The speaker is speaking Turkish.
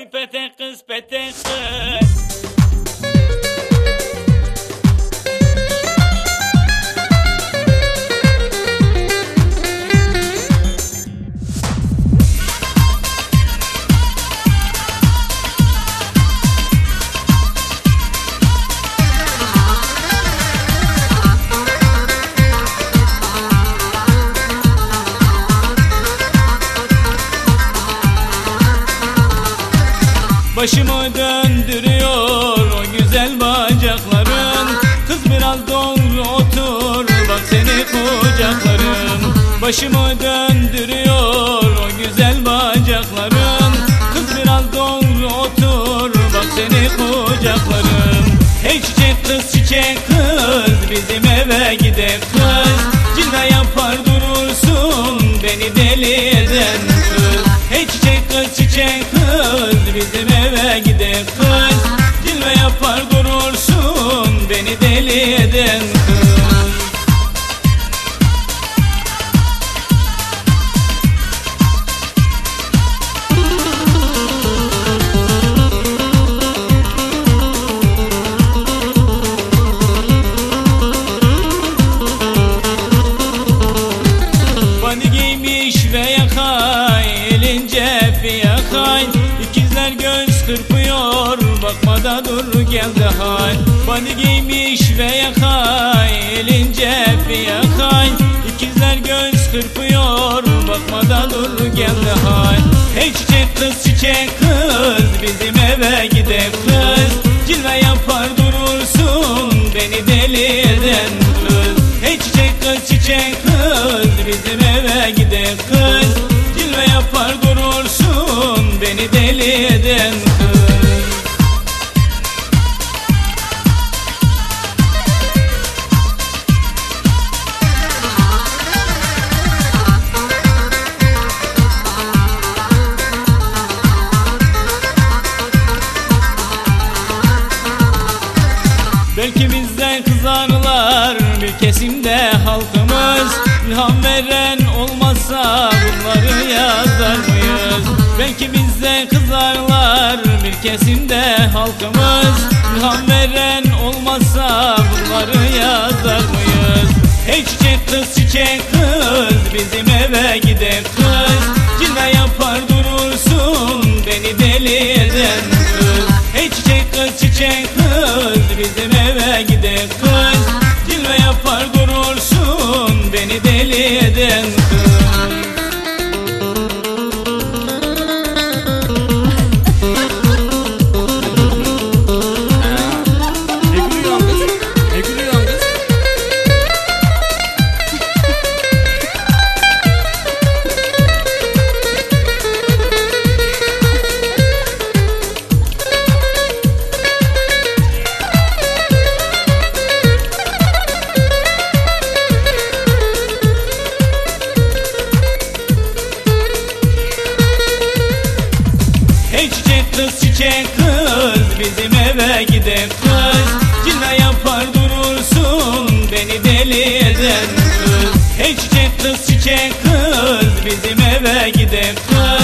Oy peut-être, peut-être. Başımı döndürüyor o güzel bacakların. Kız biraz doğru otur bak seni kucaklarım. Başımı döndürüyor o güzel bacakların. Kız biraz doğru otur bak seni kucaklarım. Hey çiçek kız çiçek kız bizim eve gidip kız giymiş ve yakay Elince fiyakay İkizler göz kırpıyor Bakma da dur gel de hay. Bani giymiş ve yakay Elince fiyakay İkizler göz kırpıyor Bakma da dur gel de hay. Hey çiçek kız çiçek kız Bizim eve gidip kız. Cilve yapar durursun Beni deli eden Hey çiçek kız çiçek kız Bizim eve gidip kız. Cilve yapar durursun Beni deli eden Belki bizden kızarlar bir kesimde halkımız İlham veren olmazsa bunları yazar mıyız? Belki bizden kızarlar bir kesimde halkımız İlham veren olmazsa bunları yazar mıyız? Hey çiçek kız çiçek kız bizim eve gidip kız gidip kız Cilve kız çiçek kız bizim eve gidip kız. Cilve yapar durursun beni deli eden kız. Hey çiçek kız çiçek kız bizim eve gidip kız